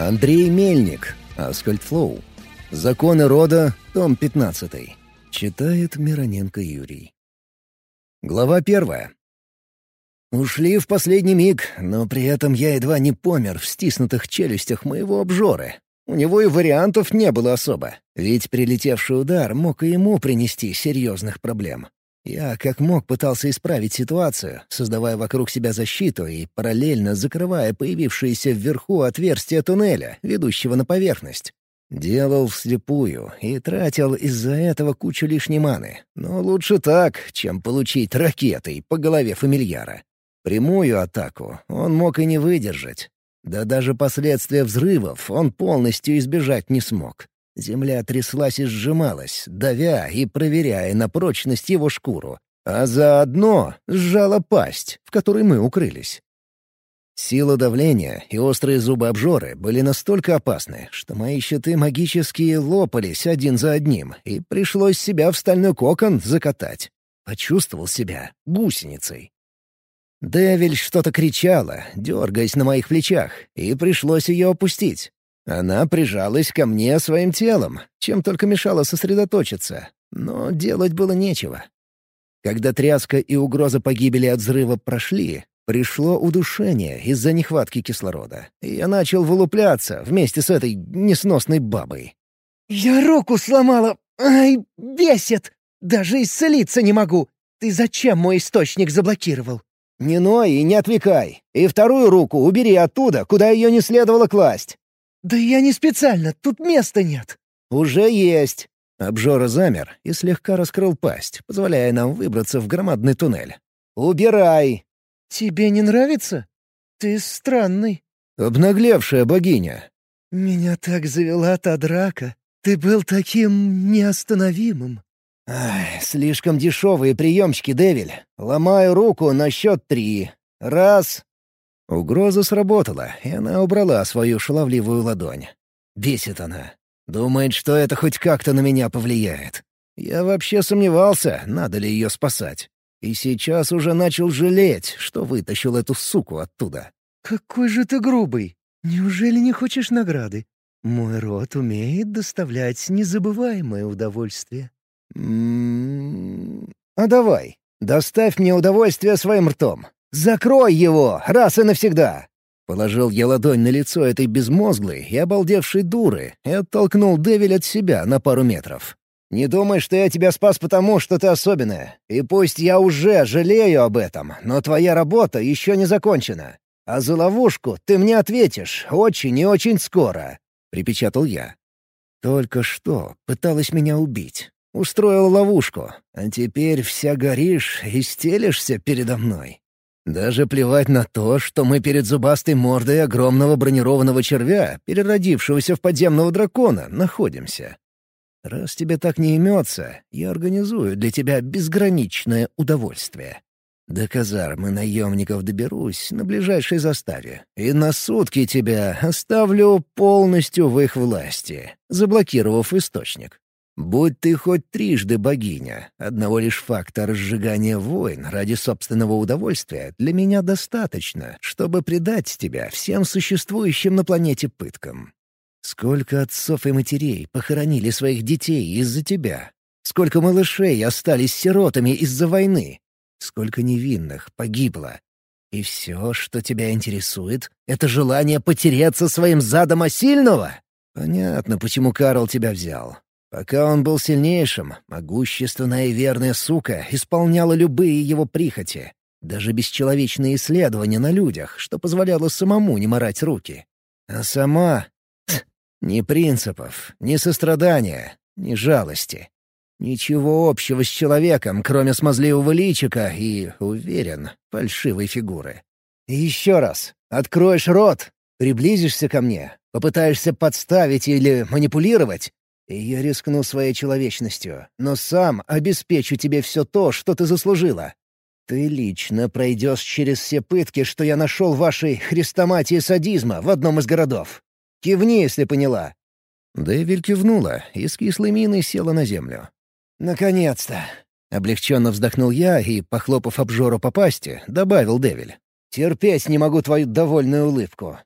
Андрей Мельник, Аскольд Флоу. Законы рода, том 15. Читает Мироненко Юрий. Глава первая. Ушли в последний миг, но при этом я едва не помер в стиснутых челюстях моего обжоры. У него и вариантов не было особо, ведь прилетевший удар мог и ему принести серьезных проблем. Я как мог пытался исправить ситуацию, создавая вокруг себя защиту и параллельно закрывая появившиеся вверху отверстия туннеля, ведущего на поверхность. Делал вслепую и тратил из-за этого кучу лишней маны. Но лучше так, чем получить ракетой по голове фамильяра. Прямую атаку он мог и не выдержать. Да даже последствия взрывов он полностью избежать не смог. Земля тряслась и сжималась, давя и проверяя на прочность его шкуру, а заодно сжала пасть, в которой мы укрылись. Сила давления и острые зубы обжоры были настолько опасны, что мои щиты магические лопались один за одним, и пришлось себя в стальной кокон закатать. Почувствовал себя гусеницей. Девиль что-то кричала, дергаясь на моих плечах, и пришлось ее опустить. Она прижалась ко мне своим телом, чем только мешало сосредоточиться. Но делать было нечего. Когда тряска и угроза погибели от взрыва прошли, пришло удушение из-за нехватки кислорода. И я начал вылупляться вместе с этой несносной бабой. «Я руку сломала! Ай, бесит! Даже исцелиться не могу! Ты зачем мой источник заблокировал?» «Не ной и не отвлекай! И вторую руку убери оттуда, куда ее не следовало класть!» «Да я не специально, тут места нет». «Уже есть». Обжора замер и слегка раскрыл пасть, позволяя нам выбраться в громадный туннель. «Убирай!» «Тебе не нравится? Ты странный». «Обнаглевшая богиня». «Меня так завела та драка. Ты был таким неостановимым». Ай, слишком дешевые приемчики, Девиль. Ломаю руку на счет три. Раз, Угроза сработала, и она убрала свою шаловливую ладонь. Бесит она. Думает, что это хоть как-то на меня повлияет. Я вообще сомневался, надо ли ее спасать. И сейчас уже начал жалеть, что вытащил эту суку оттуда. «Какой же ты грубый! Неужели не хочешь награды? Мой род умеет доставлять незабываемое удовольствие». «М-м-м... А давай, доставь мне удовольствие своим ртом. «Закрой его, раз и навсегда!» Положил я ладонь на лицо этой безмозглой и обалдевшей дуры и оттолкнул Девиль от себя на пару метров. «Не думай, что я тебя спас потому, что ты особенная. И пусть я уже жалею об этом, но твоя работа еще не закончена. А за ловушку ты мне ответишь очень и очень скоро», — припечатал я. «Только что пыталась меня убить. Устроила ловушку, а теперь вся горишь и стелишься передо мной. Даже плевать на то, что мы перед зубастой мордой огромного бронированного червя, переродившегося в подземного дракона, находимся. Раз тебе так не имется, я организую для тебя безграничное удовольствие. До казармы наемников доберусь на ближайшей заставе, и на сутки тебя оставлю полностью в их власти, заблокировав источник. Будь ты хоть трижды богиня, одного лишь факта разжигания войн ради собственного удовольствия для меня достаточно, чтобы предать тебя всем существующим на планете пыткам. Сколько отцов и матерей похоронили своих детей из-за тебя? Сколько малышей остались сиротами из-за войны? Сколько невинных погибло? И все, что тебя интересует, — это желание потереться своим задом осильного? Понятно, почему Карл тебя взял. Пока он был сильнейшим, могущественная и верная сука исполняла любые его прихоти, даже бесчеловечные исследования на людях, что позволяло самому не морать руки. А сама... Ни принципов, ни сострадания, ни жалости. Ничего общего с человеком, кроме смазливого личика и, уверен, фальшивой фигуры. И еще раз, откроешь рот, приблизишься ко мне, попытаешься подставить или манипулировать, и я рискну своей человечностью, но сам обеспечу тебе все то, что ты заслужила. Ты лично пройдешь через все пытки, что я нашел в вашей хрестоматии садизма в одном из городов. Кивни, если поняла». Дэвиль кивнула и с кислой миной села на землю. «Наконец-то!» — облегченно вздохнул я и, похлопав обжору по пасти, добавил Дэвиль. «Терпеть не могу твою довольную улыбку».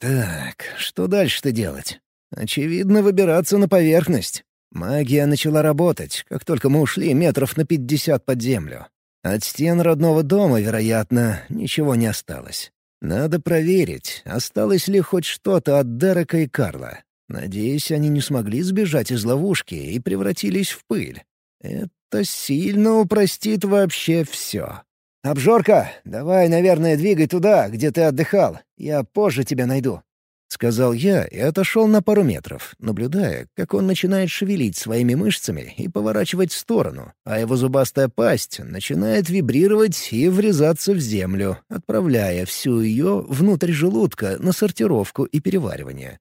Так, что дальше-то делать? Очевидно, выбираться на поверхность. Магия начала работать, как только мы ушли метров на пятьдесят под землю. От стен родного дома, вероятно, ничего не осталось. Надо проверить, осталось ли хоть что-то от Дерека и Карла. Надеюсь, они не смогли сбежать из ловушки и превратились в пыль. Это сильно упростит вообще все. «Обжорка, давай, наверное, двигай туда, где ты отдыхал. Я позже тебя найду», — сказал я и отошел на пару метров, наблюдая, как он начинает шевелить своими мышцами и поворачивать в сторону, а его зубастая пасть начинает вибрировать и врезаться в землю, отправляя всю ее внутрь желудка на сортировку и переваривание.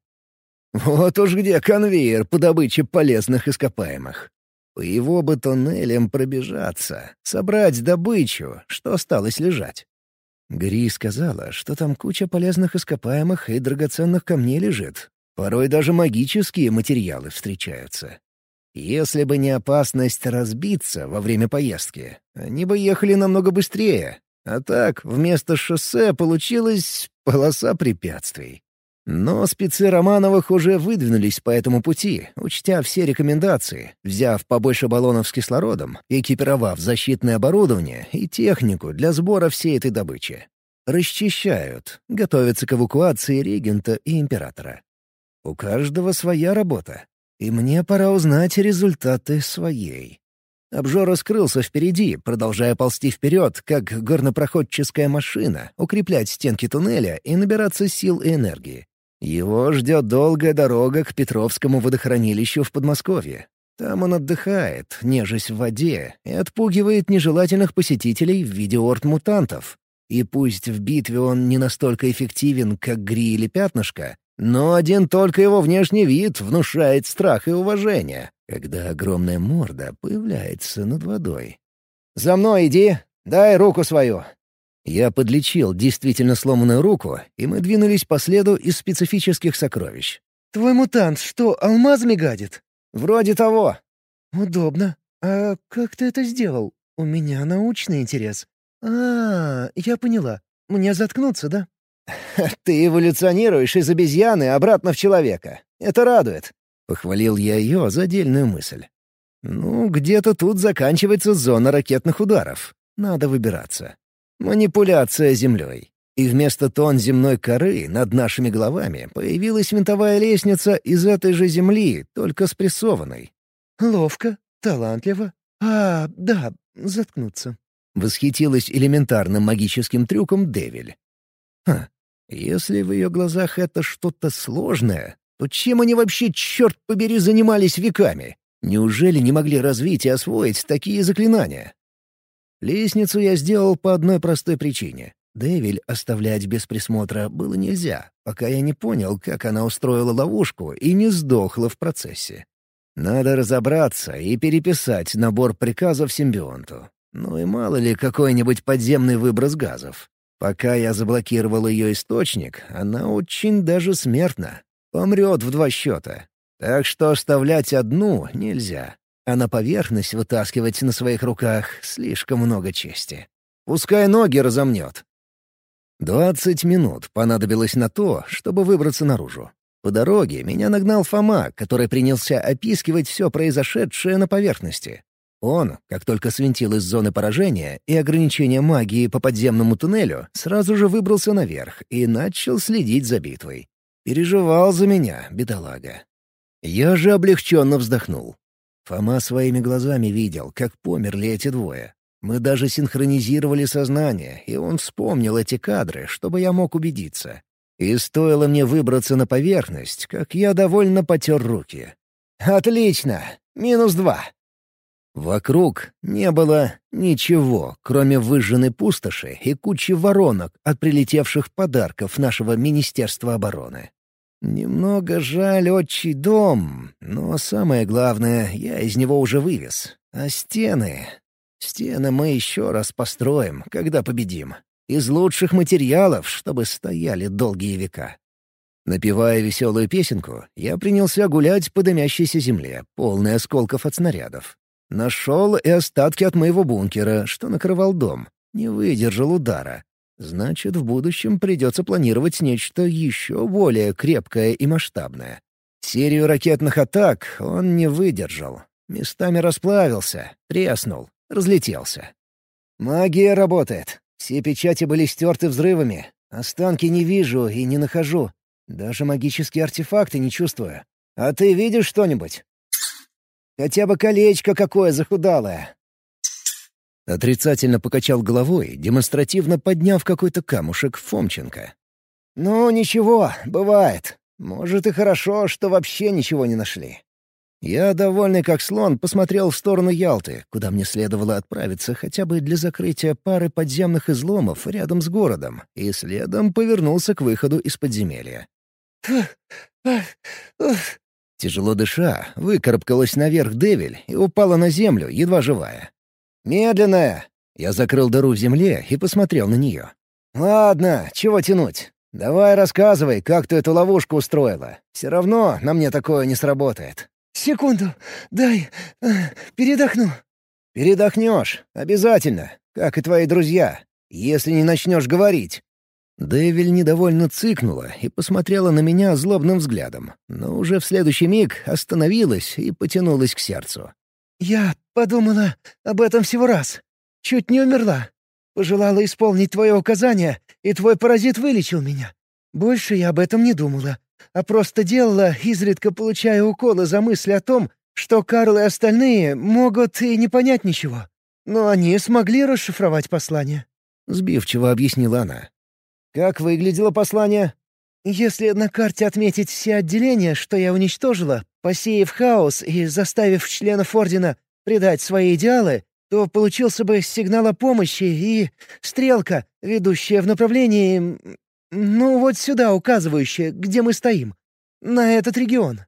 Вот уж где конвейер по добыче полезных ископаемых. По его бы тоннелям пробежаться, собрать добычу, что осталось лежать. Гри сказала, что там куча полезных ископаемых и драгоценных камней лежит. Порой даже магические материалы встречаются. Если бы не опасность разбиться во время поездки, они бы ехали намного быстрее. А так, вместо шоссе получилась полоса препятствий. Но спецы Романовых уже выдвинулись по этому пути, учтя все рекомендации, взяв побольше баллонов с кислородом, экипировав защитное оборудование и технику для сбора всей этой добычи. Расчищают, готовятся к эвакуации регента и императора. У каждого своя работа, и мне пора узнать результаты своей. Обжора скрылся впереди, продолжая ползти вперед, как горнопроходческая машина, укреплять стенки туннеля и набираться сил и энергии. Его ждет долгая дорога к Петровскому водохранилищу в Подмосковье. Там он отдыхает, нежесть в воде, и отпугивает нежелательных посетителей в виде орд-мутантов. И пусть в битве он не настолько эффективен, как Гри или Пятнышко, но один только его внешний вид внушает страх и уважение, когда огромная морда появляется над водой. «За мной иди, дай руку свою», я подлечил действительно сломанную руку, и мы двинулись по следу из специфических сокровищ. «Твой мутант что, алмазами гадит?» «Вроде того». «Удобно. А как ты это сделал? У меня научный интерес. А, я поняла. Мне заткнуться, да?» «Ты эволюционируешь из обезьяны обратно в человека. Это радует», — похвалил я ее за отдельную мысль. «Ну, где-то тут заканчивается зона ракетных ударов. Надо выбираться. Манипуляция землей. И вместо тон земной коры над нашими головами появилась винтовая лестница из этой же земли, только спрессованной. «Ловко, талантливо. А, да, заткнуться». Восхитилась элементарным магическим трюком Девиль. Ха, если в ее глазах это что-то сложное, то чем они вообще, черт побери, занимались веками? Неужели не могли развить и освоить такие заклинания? Лестницу я сделал по одной простой причине. Девиль оставлять без присмотра было нельзя, пока я не понял, как она устроила ловушку и не сдохла в процессе. Надо разобраться и переписать набор приказов симбионту. Ну и мало ли какой-нибудь подземный выброс газов. Пока я заблокировал ее источник, она очень даже смертна. Помрет в два счета. Так что оставлять одну нельзя а на поверхность вытаскивать на своих руках слишком много чести. Пускай ноги разомнет. Двадцать минут понадобилось на то, чтобы выбраться наружу. По дороге меня нагнал Фома, который принялся опискивать все произошедшее на поверхности. Он, как только свинтил из зоны поражения и ограничения магии по подземному туннелю, сразу же выбрался наверх и начал следить за битвой. Переживал за меня, бедолага. Я же облегченно вздохнул. Фома своими глазами видел, как померли эти двое. Мы даже синхронизировали сознание, и он вспомнил эти кадры, чтобы я мог убедиться. И стоило мне выбраться на поверхность, как я довольно потер руки. «Отлично! Минус два!» Вокруг не было ничего, кроме выжженной пустоши и кучи воронок от прилетевших подарков нашего Министерства обороны. Немного жаль отчий дом, но самое главное, я из него уже вывез. А стены... Стены мы еще раз построим, когда победим. Из лучших материалов, чтобы стояли долгие века. Напевая веселую песенку, я принялся гулять по дымящейся земле, полной осколков от снарядов. Нашел и остатки от моего бункера, что накрывал дом. Не выдержал удара. Значит, в будущем придется планировать нечто еще более крепкое и масштабное. Серию ракетных атак он не выдержал. Местами расплавился, треснул, разлетелся. Магия работает. Все печати были стерты взрывами. Останки не вижу и не нахожу. Даже магические артефакты не чувствую. А ты видишь что-нибудь? Хотя бы колечко какое захудалое. Отрицательно покачал головой, демонстративно подняв какой-то камушек Фомченко. «Ну, ничего, бывает. Может, и хорошо, что вообще ничего не нашли». Я, довольный как слон, посмотрел в сторону Ялты, куда мне следовало отправиться хотя бы для закрытия пары подземных изломов рядом с городом, и следом повернулся к выходу из подземелья. Тяжело дыша, выкарабкалась наверх Девиль и упала на землю, едва живая. «Медленная!» Я закрыл дыру в земле и посмотрел на нее. «Ладно, чего тянуть? Давай рассказывай, как ты эту ловушку устроила. Все равно на мне такое не сработает». «Секунду, дай, э, передохну». «Передохнешь, обязательно, как и твои друзья, если не начнешь говорить». Дэвиль недовольно цыкнула и посмотрела на меня злобным взглядом, но уже в следующий миг остановилась и потянулась к сердцу. «Я подумала об этом всего раз. Чуть не умерла. Пожелала исполнить твое указание, и твой паразит вылечил меня. Больше я об этом не думала, а просто делала, изредка получая уколы за мысль о том, что Карл и остальные могут и не понять ничего. Но они смогли расшифровать послание». Сбивчиво объяснила она. Как выглядело послание? Если на карте отметить все отделения, что я уничтожила, посеяв хаос и заставив членов Ордена предать свои идеалы, то получился бы сигнал о помощи и стрелка, ведущая в направлении... Ну, вот сюда указывающая, где мы стоим. На этот регион.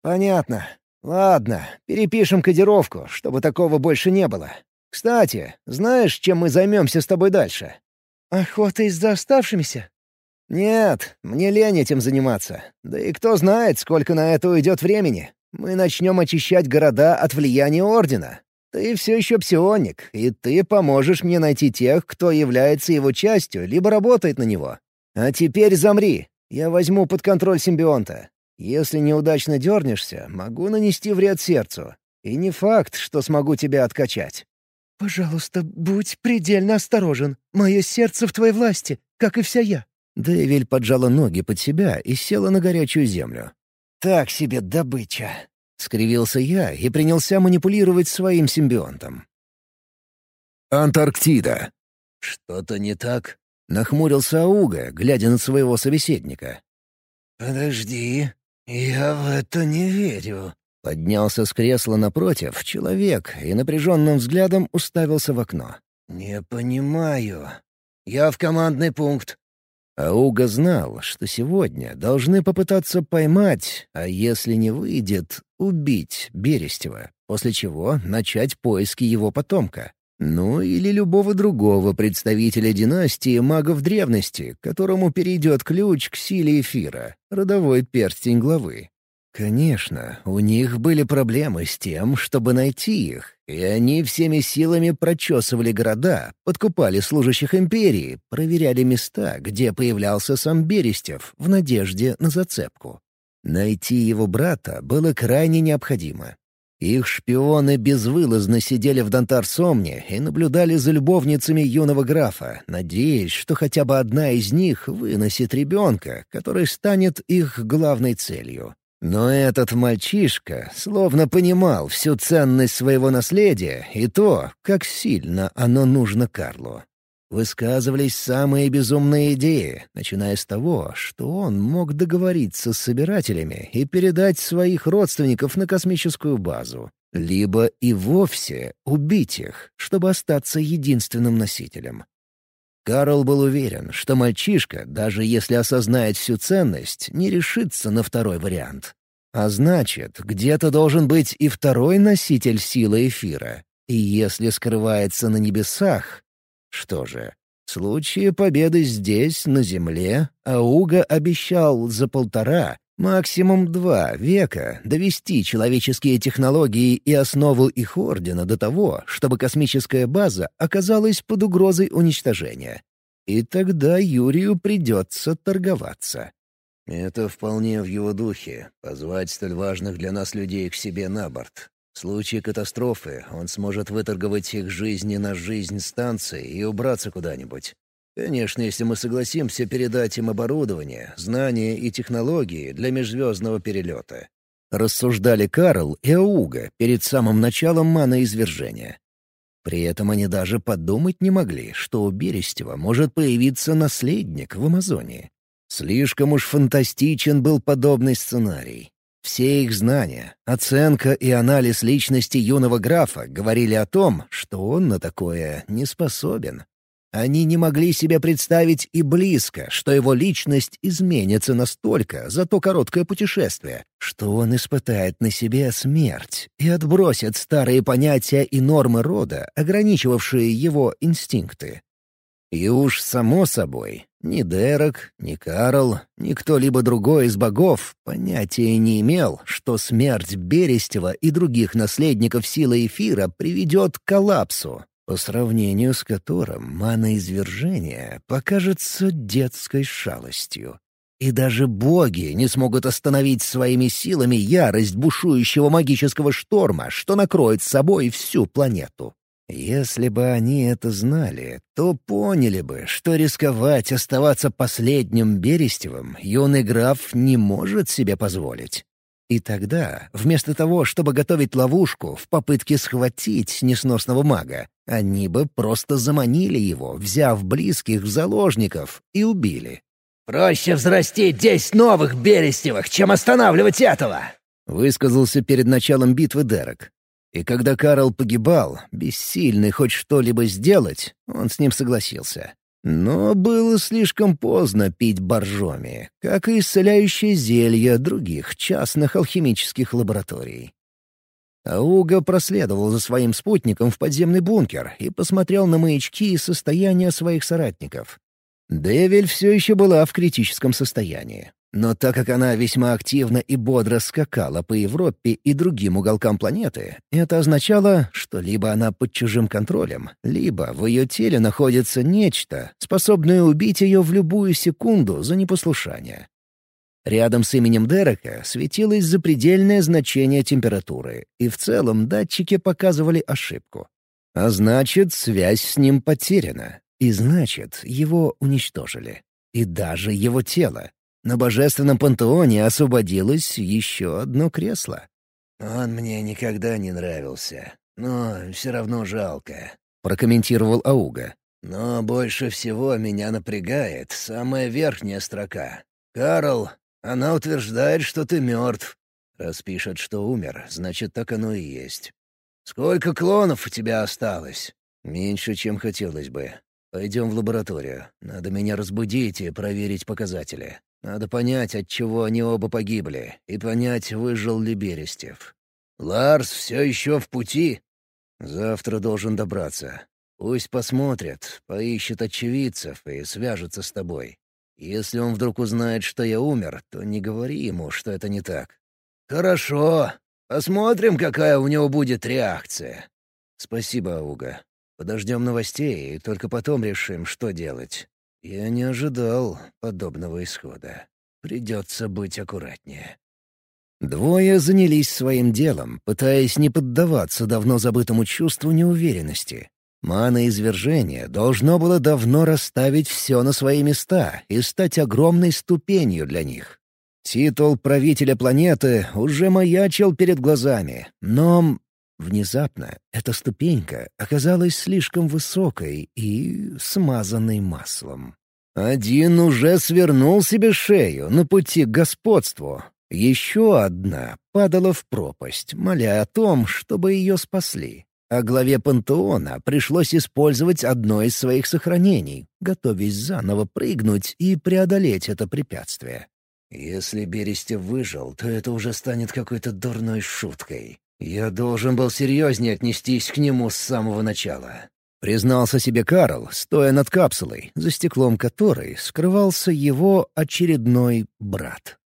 Понятно. Ладно, перепишем кодировку, чтобы такого больше не было. Кстати, знаешь, чем мы займемся с тобой дальше? «Охотой за оставшимися?» «Нет, мне лень этим заниматься. Да и кто знает, сколько на это уйдет времени. Мы начнем очищать города от влияния Ордена. Ты все еще псионик, и ты поможешь мне найти тех, кто является его частью, либо работает на него. А теперь замри. Я возьму под контроль симбионта. Если неудачно дернешься, могу нанести вред сердцу. И не факт, что смогу тебя откачать. «Пожалуйста, будь предельно осторожен. Мое сердце в твоей власти, как и вся я». Дэвиль поджала ноги под себя и села на горячую землю. «Так себе добыча!» — скривился я и принялся манипулировать своим симбионтом. Антарктида. «Что-то не так?» — нахмурился Ауга, глядя на своего собеседника. «Подожди, я в это не верю», Поднялся с кресла напротив человек и напряженным взглядом уставился в окно. «Не понимаю. Я в командный пункт». Ауга знал, что сегодня должны попытаться поймать, а если не выйдет, убить Берестева, после чего начать поиски его потомка. Ну или любого другого представителя династии магов древности, которому перейдет ключ к силе эфира, родовой перстень главы. Конечно, у них были проблемы с тем, чтобы найти их, и они всеми силами прочесывали города, подкупали служащих империи, проверяли места, где появлялся сам Берестев, в надежде на зацепку. Найти его брата было крайне необходимо. Их шпионы безвылазно сидели в Донтар-Сомне и наблюдали за любовницами юного графа, надеясь, что хотя бы одна из них выносит ребенка, который станет их главной целью. Но этот мальчишка словно понимал всю ценность своего наследия и то, как сильно оно нужно Карлу. Высказывались самые безумные идеи, начиная с того, что он мог договориться с собирателями и передать своих родственников на космическую базу, либо и вовсе убить их, чтобы остаться единственным носителем. Карл был уверен, что мальчишка, даже если осознает всю ценность, не решится на второй вариант. А значит, где-то должен быть и второй носитель силы эфира. И если скрывается на небесах... Что же, в случае победы здесь, на Земле, Ауга обещал за полтора, максимум два века довести человеческие технологии и основу их ордена до того, чтобы космическая база оказалась под угрозой уничтожения. И тогда Юрию придется торговаться. Это вполне в его духе — позвать столь важных для нас людей к себе на борт. В случае катастрофы он сможет выторговать их жизни на жизнь станции и убраться куда-нибудь. Конечно, если мы согласимся передать им оборудование, знания и технологии для межзвездного перелета. Рассуждали Карл и Ауга перед самым началом маноизвержения. При этом они даже подумать не могли, что у Берестева может появиться наследник в Амазонии. Слишком уж фантастичен был подобный сценарий. Все их знания, оценка и анализ личности юного графа говорили о том, что он на такое не способен. Они не могли себе представить и близко, что его личность изменится настолько за то короткое путешествие, что он испытает на себе смерть и отбросит старые понятия и нормы рода, ограничивавшие его инстинкты. И уж само собой, ни Дерек, ни Карл, ни кто-либо другой из богов понятия не имел, что смерть Берестева и других наследников силы эфира приведет к коллапсу, по сравнению с которым маноизвержение покажется детской шалостью. И даже боги не смогут остановить своими силами ярость бушующего магического шторма, что накроет собой всю планету. Если бы они это знали, то поняли бы, что рисковать оставаться последним Берестевым юный граф не может себе позволить. И тогда, вместо того, чтобы готовить ловушку в попытке схватить несносного мага, они бы просто заманили его, взяв близких в заложников, и убили. «Проще взрастить десять новых Берестевых, чем останавливать этого!» — высказался перед началом битвы Дерек. И когда Карл погибал, бессильный хоть что-либо сделать, он с ним согласился. Но было слишком поздно пить боржоми, как и исцеляющие зелья других частных алхимических лабораторий. Ауга проследовал за своим спутником в подземный бункер и посмотрел на маячки и состояние своих соратников. Девель все еще была в критическом состоянии. Но так как она весьма активно и бодро скакала по Европе и другим уголкам планеты, это означало, что либо она под чужим контролем, либо в ее теле находится нечто, способное убить ее в любую секунду за непослушание. Рядом с именем Дерека светилось запредельное значение температуры, и в целом датчики показывали ошибку. А значит, связь с ним потеряна, и значит, его уничтожили. И даже его тело, на божественном пантеоне освободилось еще одно кресло. «Он мне никогда не нравился, но все равно жалко», — прокомментировал Ауга. «Но больше всего меня напрягает самая верхняя строка. Карл, она утверждает, что ты мертв. Раз пишет, что умер, значит, так оно и есть. Сколько клонов у тебя осталось?» «Меньше, чем хотелось бы. Пойдем в лабораторию. Надо меня разбудить и проверить показатели. Надо понять, от чего они оба погибли, и понять, выжил ли Берестев. Ларс все еще в пути. Завтра должен добраться. Пусть посмотрит, поищет очевидцев и свяжется с тобой. Если он вдруг узнает, что я умер, то не говори ему, что это не так. Хорошо. Посмотрим, какая у него будет реакция. Спасибо, Ауга. Подождем новостей и только потом решим, что делать. Я не ожидал подобного исхода. Придется быть аккуратнее. Двое занялись своим делом, пытаясь не поддаваться давно забытому чувству неуверенности. Мана извержения должно было давно расставить все на свои места и стать огромной ступенью для них. Титул правителя планеты уже маячил перед глазами, но внезапно эта ступенька оказалась слишком высокой и смазанной маслом. Один уже свернул себе шею на пути к господству. Еще одна падала в пропасть, моля о том, чтобы ее спасли. А главе пантеона пришлось использовать одно из своих сохранений, готовясь заново прыгнуть и преодолеть это препятствие. Если Берестев выжил, то это уже станет какой-то дурной шуткой. Я должен был серьезнее отнестись к нему с самого начала. Признался себе Карл, стоя над капсулой, за стеклом которой скрывался его очередной брат.